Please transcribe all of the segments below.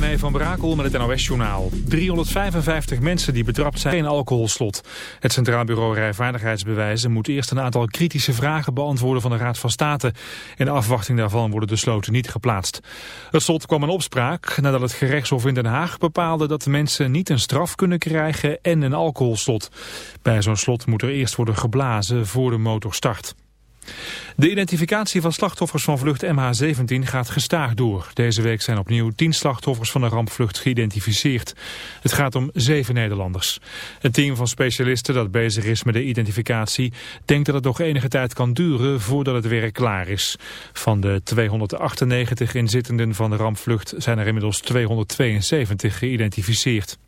René van Brakel met het NOS-journaal. 355 mensen die betrapt zijn in alcoholslot. Het Centraal Bureau Rijvaardigheidsbewijzen moet eerst een aantal kritische vragen beantwoorden van de Raad van State. In afwachting daarvan worden de sloten niet geplaatst. Het slot kwam in opspraak nadat het gerechtshof in Den Haag bepaalde dat mensen niet een straf kunnen krijgen en een alcoholslot. Bij zo'n slot moet er eerst worden geblazen voor de motor start. De identificatie van slachtoffers van vlucht MH17 gaat gestaag door. Deze week zijn opnieuw tien slachtoffers van de rampvlucht geïdentificeerd. Het gaat om zeven Nederlanders. Het team van specialisten dat bezig is met de identificatie... denkt dat het nog enige tijd kan duren voordat het werk klaar is. Van de 298 inzittenden van de rampvlucht zijn er inmiddels 272 geïdentificeerd.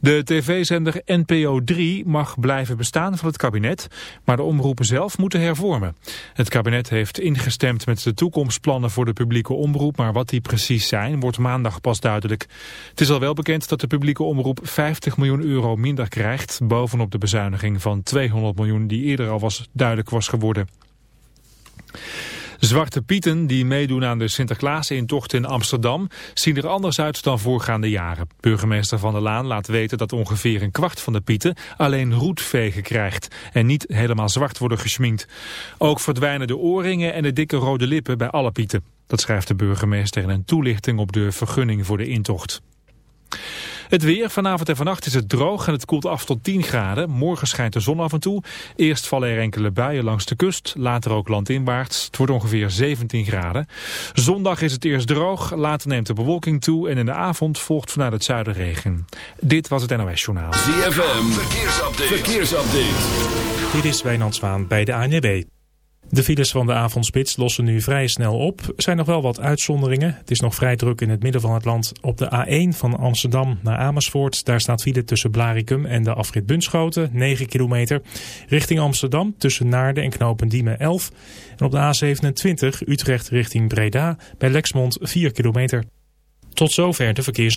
De tv-zender NPO 3 mag blijven bestaan van het kabinet, maar de omroepen zelf moeten hervormen. Het kabinet heeft ingestemd met de toekomstplannen voor de publieke omroep, maar wat die precies zijn wordt maandag pas duidelijk. Het is al wel bekend dat de publieke omroep 50 miljoen euro minder krijgt, bovenop de bezuiniging van 200 miljoen die eerder al was duidelijk was geworden. Zwarte pieten die meedoen aan de Sinterklaas-intocht in Amsterdam zien er anders uit dan voorgaande jaren. Burgemeester Van der Laan laat weten dat ongeveer een kwart van de pieten alleen roetvegen krijgt en niet helemaal zwart worden geschminkt. Ook verdwijnen de oorringen en de dikke rode lippen bij alle pieten. Dat schrijft de burgemeester in een toelichting op de vergunning voor de intocht. Het weer, vanavond en vannacht is het droog en het koelt af tot 10 graden. Morgen schijnt de zon af en toe. Eerst vallen er enkele buien langs de kust, later ook landinwaarts. Het wordt ongeveer 17 graden. Zondag is het eerst droog, later neemt de bewolking toe... en in de avond volgt vanuit het zuiden regen. Dit was het NOS Journaal. ZFM, verkeersupdate. verkeersupdate. Dit is Wijnand Zwaan bij de ANWB. De files van de avondspits lossen nu vrij snel op. Er zijn nog wel wat uitzonderingen. Het is nog vrij druk in het midden van het land. Op de A1 van Amsterdam naar Amersfoort. Daar staat file tussen Blarikum en de afrit Bunschoten. 9 kilometer. Richting Amsterdam tussen Naarden en Knopendiemen 11. En op de A27 Utrecht richting Breda. Bij Lexmond 4 kilometer. Tot zover de verkeers.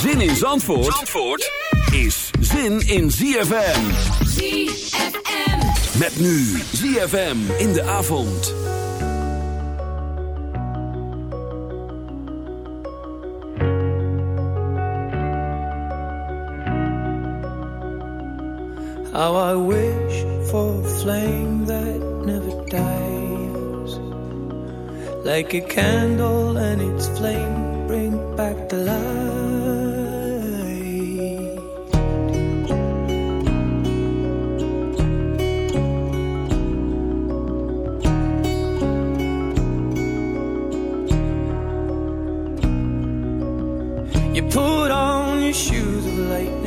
Zin in Zandvoort, Zandvoort is zin in ZFM. ZFM. Met nu ZFM in de avond. How I wish for a flame that never dies. Like a candle and its flame bring back the light.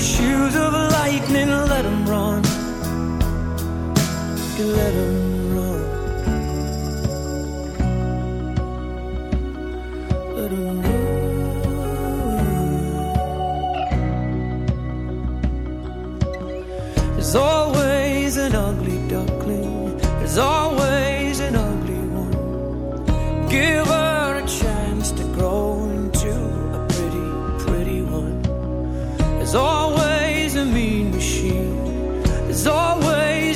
shoes of lightning, let them run. Let them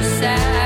never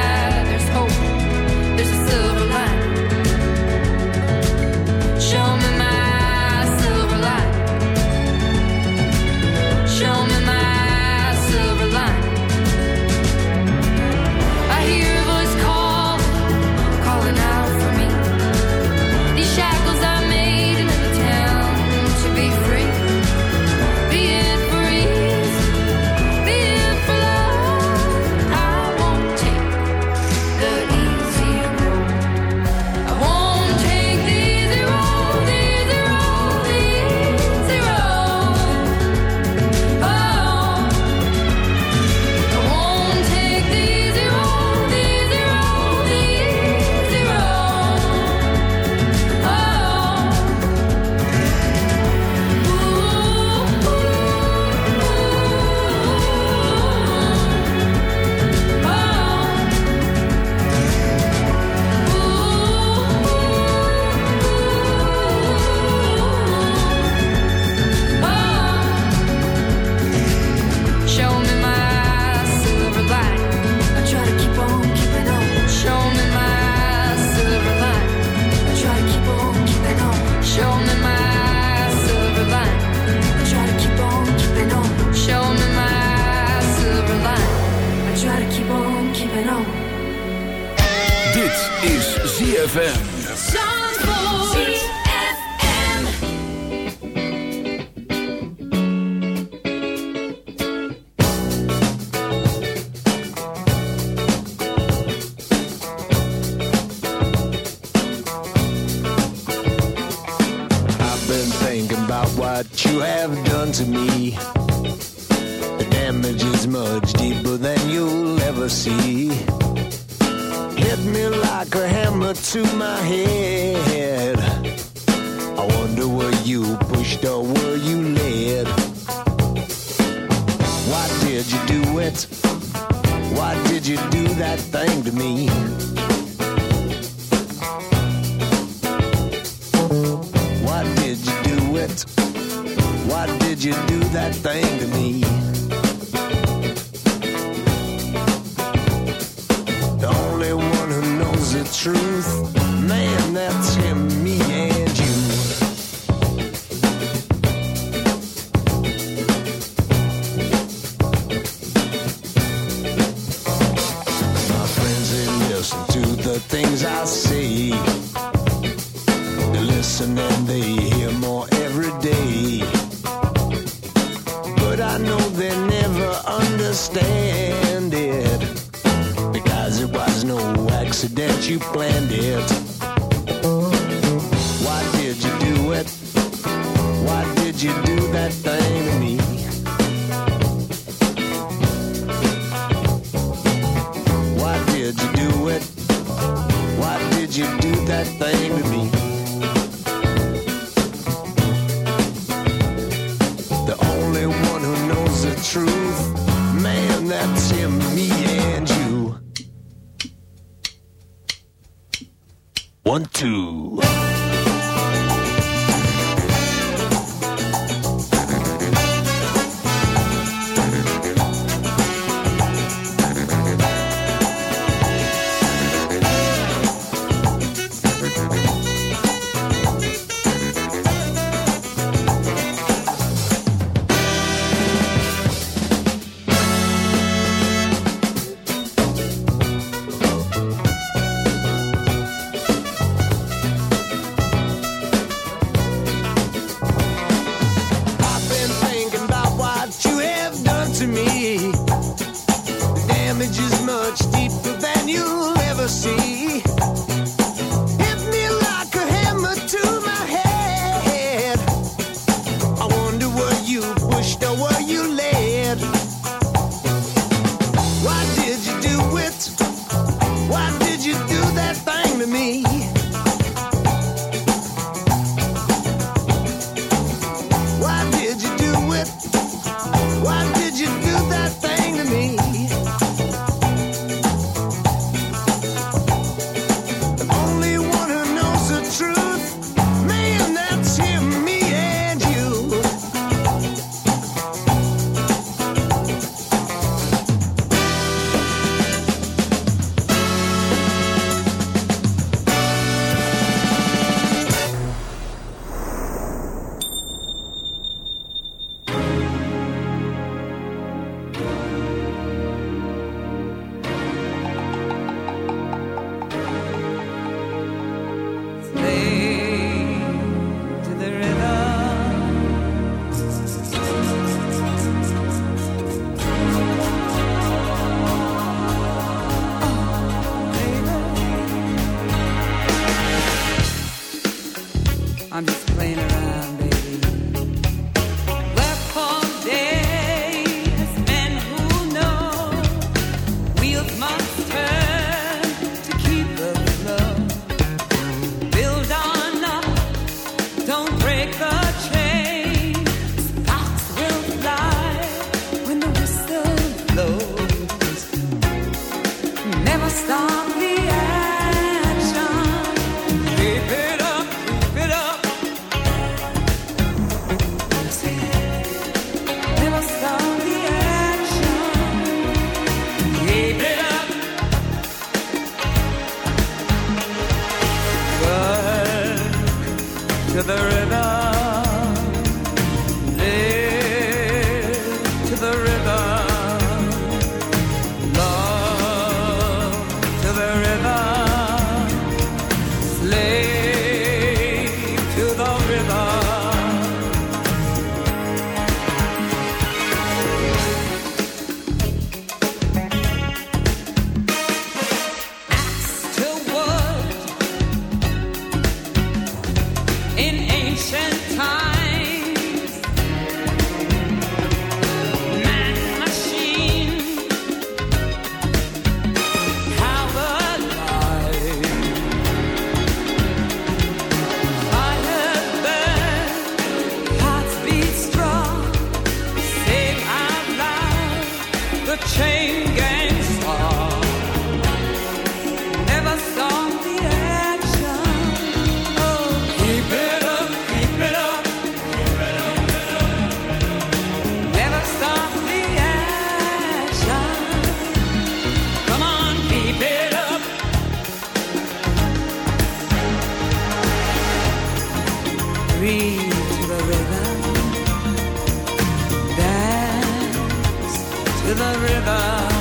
what you have done to me. The damage is much deeper than you'll ever see. Hit me like a hammer to my head. I wonder were you pushed or were you led? Why did you do it? Why did you do that thing to me? you do that thing to me? around river.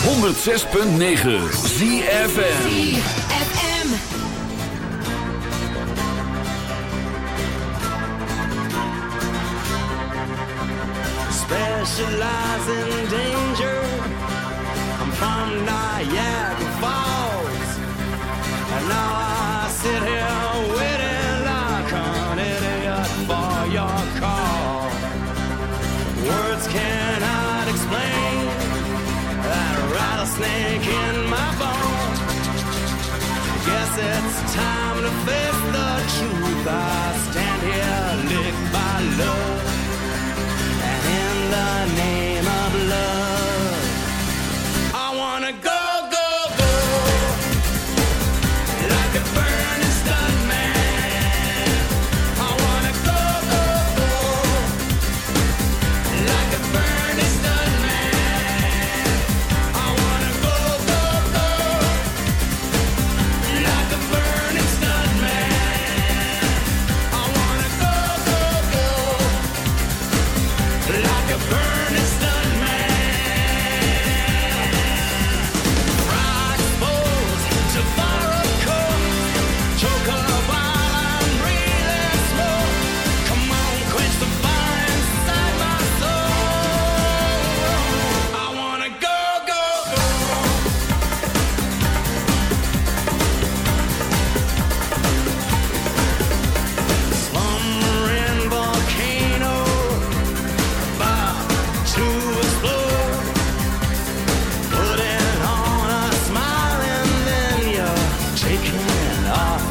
106.9 ZFN specialize in danger. I'm from Niagara Falls, and now assets.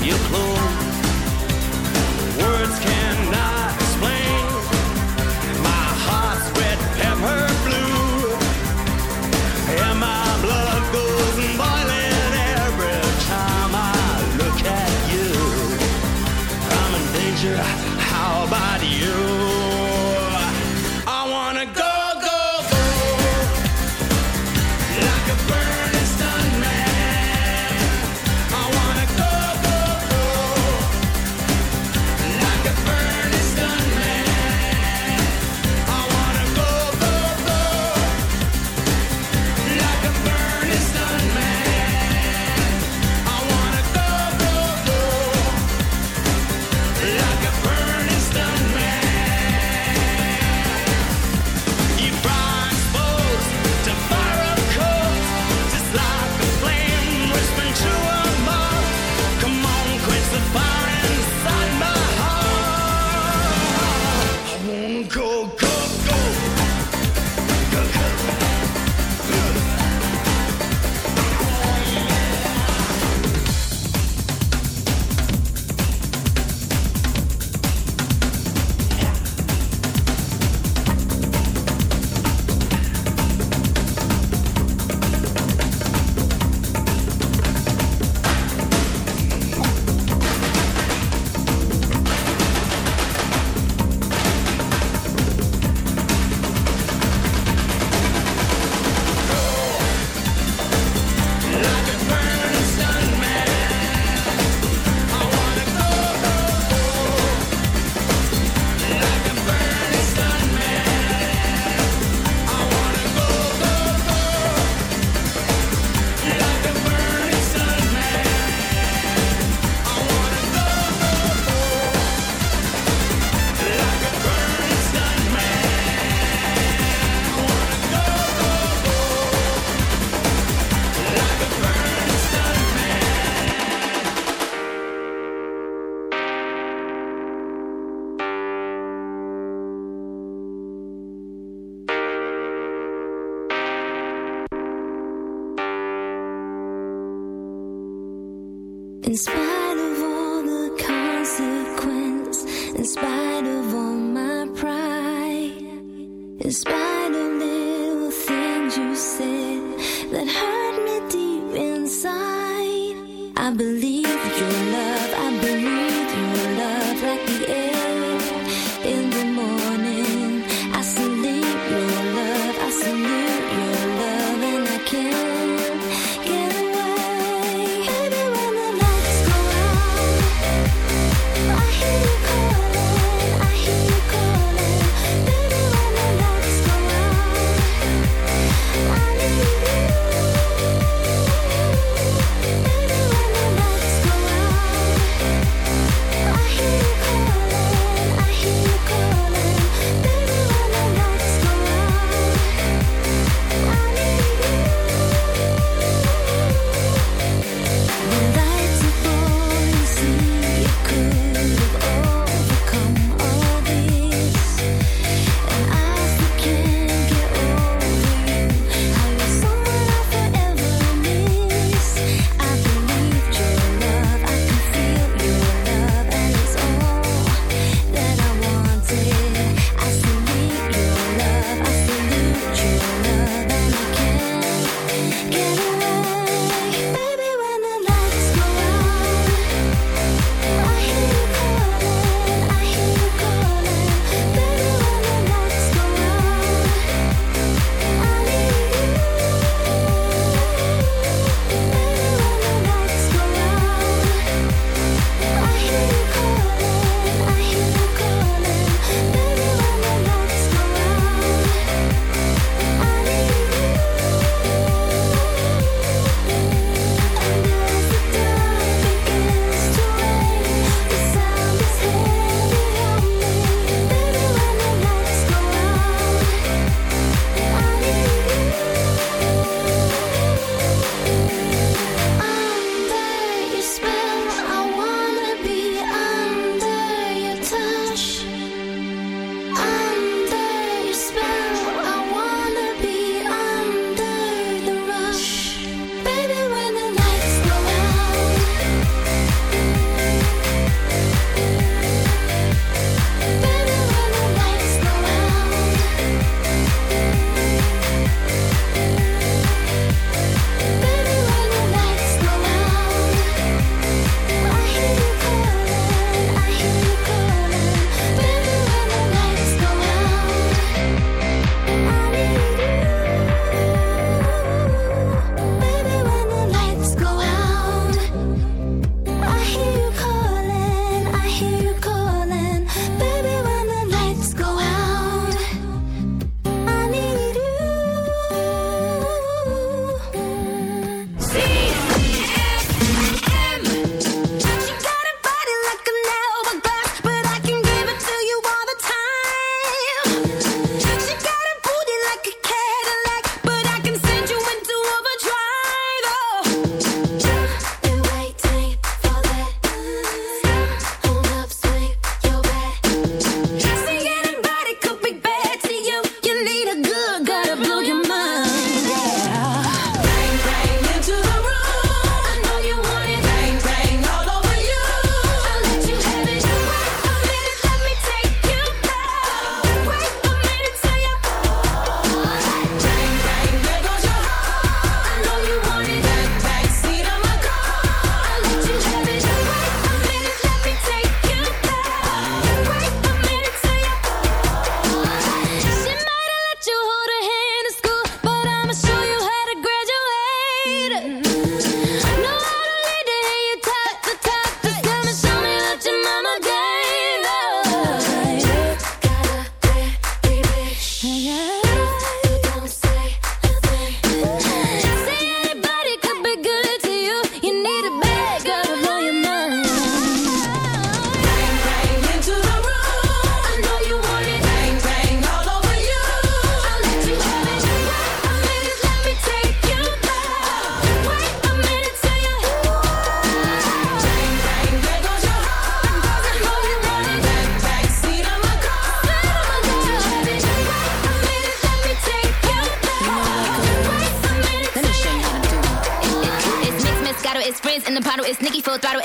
your clothes.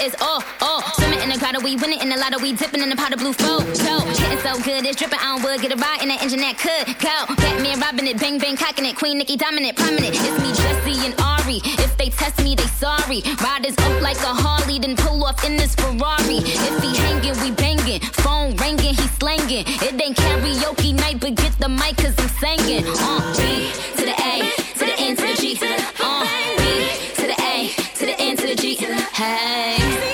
it's oh, all. Swimming in the grotto, we winning in the lotto, we dipping in the pot of blue flow. Getting so good, it's dripping. I don't would get a ride in the engine that could go. Batman robbing it, bang bang cocking it, Queen Nicki dominant, prominent. It's me, Jesse and Ari. If they test me, they sorry. Riders up like a Harley, then pull off in this Ferrari. If he hanging, we banging. Phone ringing, he slanging. It ain't karaoke night, but get the mic, cause I'm singing. Uh, B to the A, to the N, to the G, to the Hey.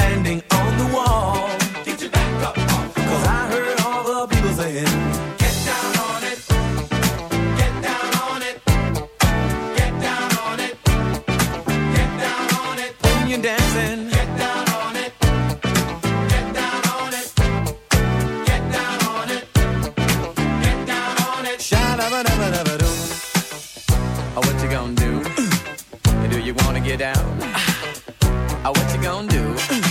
standing on the wall. Get your back up off the Cause I heard all the people saying, Get down on it. Get down on it. Get down on it. Get down on it. When you're dancing. Get down on it. Get down on it. Get down on it. Get down on it. Sha-da-ba-da-ba-da-ba-doo. Oh, what you gonna do? do you wanna get down? Oh, what you gonna do?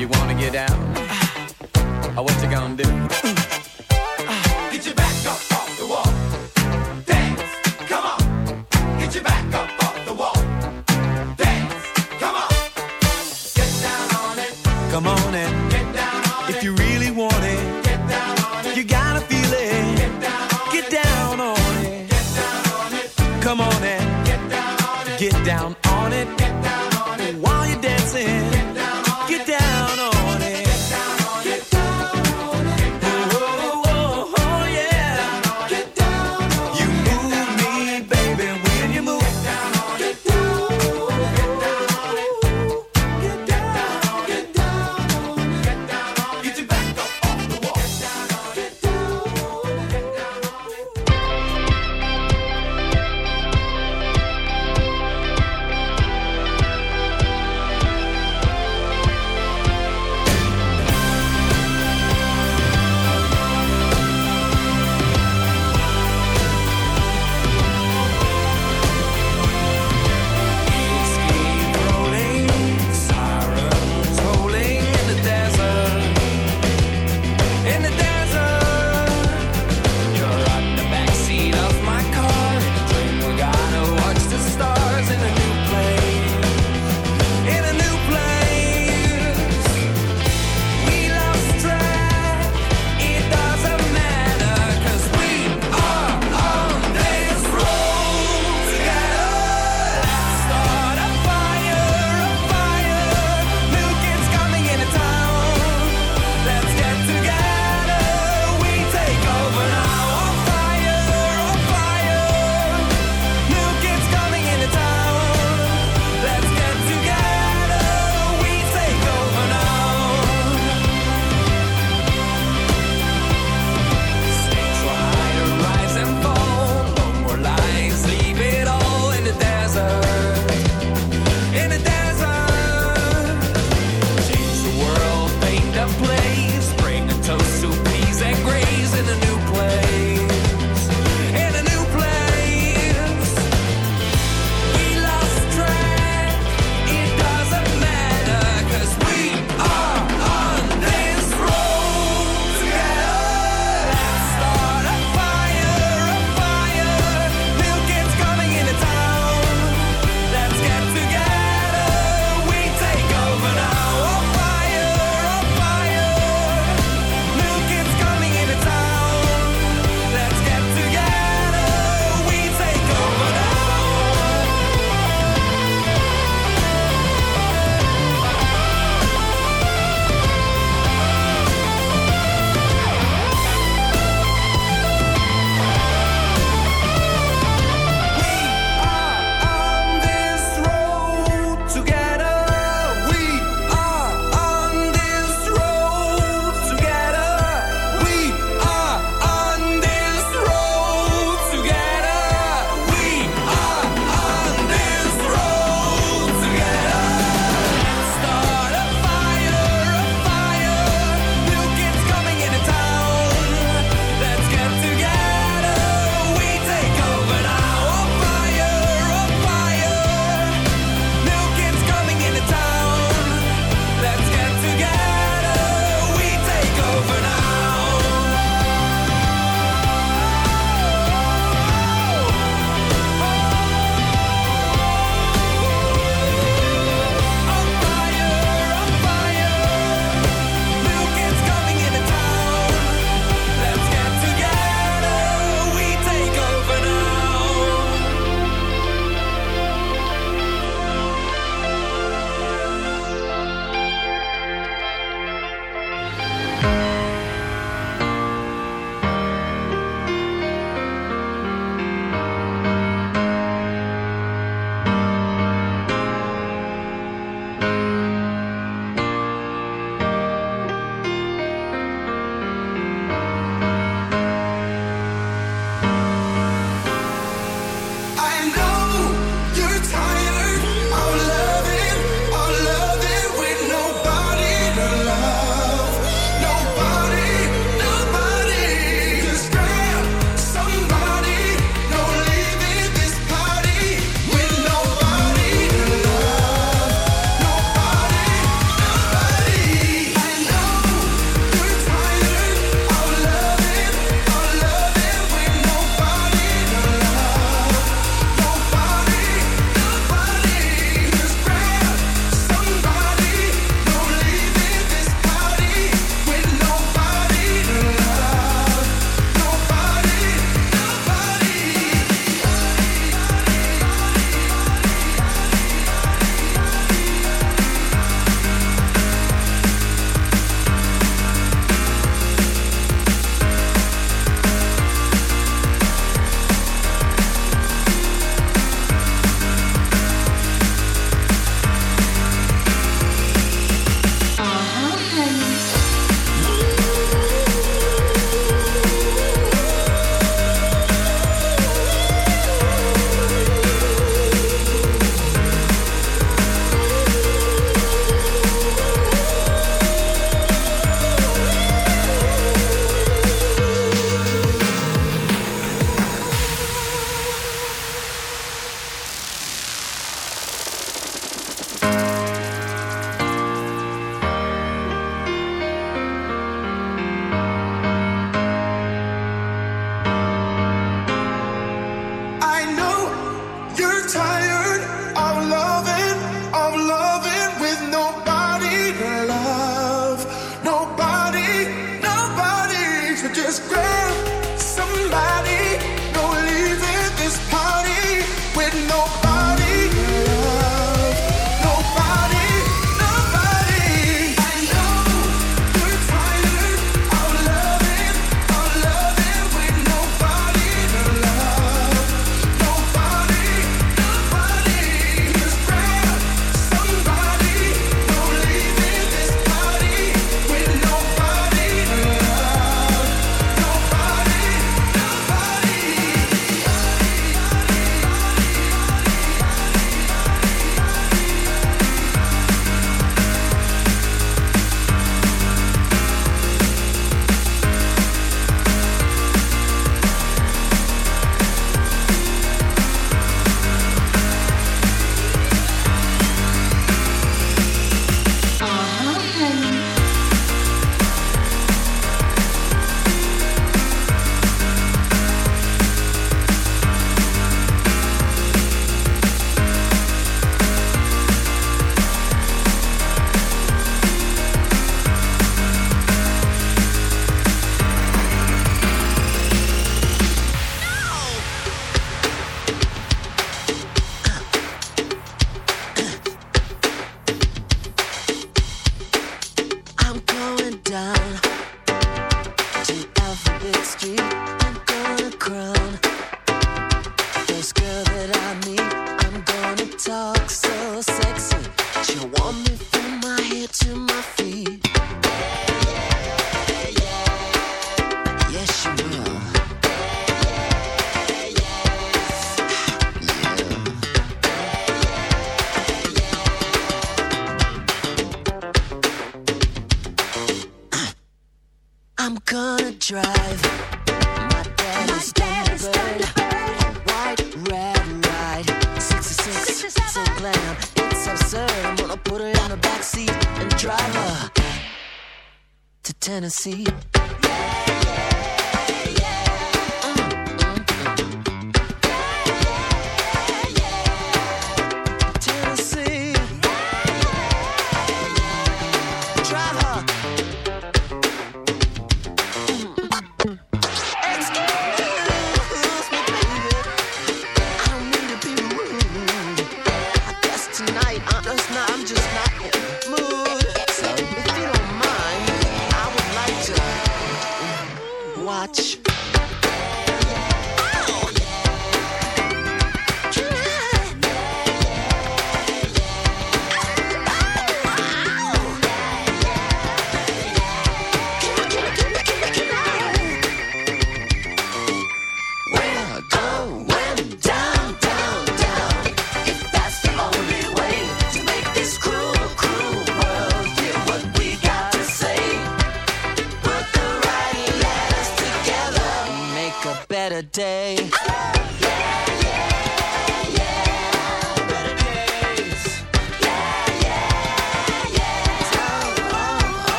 You wanna get down? What you gonna do?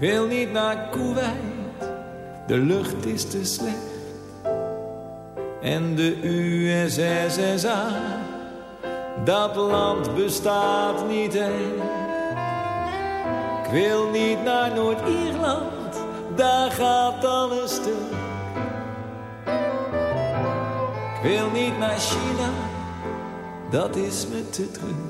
wil niet naar Kuwait, de lucht is te slecht. En de USSSA, dat land bestaat niet echt. Ik wil niet naar Noord-Ierland, daar gaat alles stil. Ik wil niet naar China, dat is me te druk.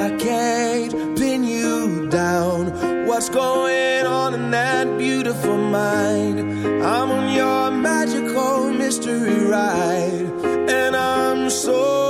I can't pin you down. What's going on in that beautiful mind? I'm on your magical mystery ride, and I'm so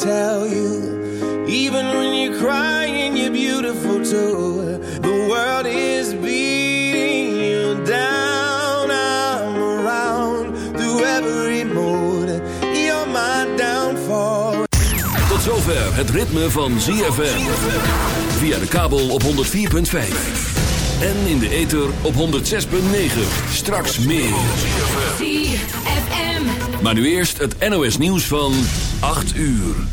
tell you? Even when you're crying, you're beautiful too. The world is beating you down. I'm around through every mood. You're my downfall. Tot zover het ritme van ZFM. Via de kabel op 104.5. En in de ether op 106.9. Straks meer. ZFM. Maar nu eerst het NOS nieuws van 8 uur.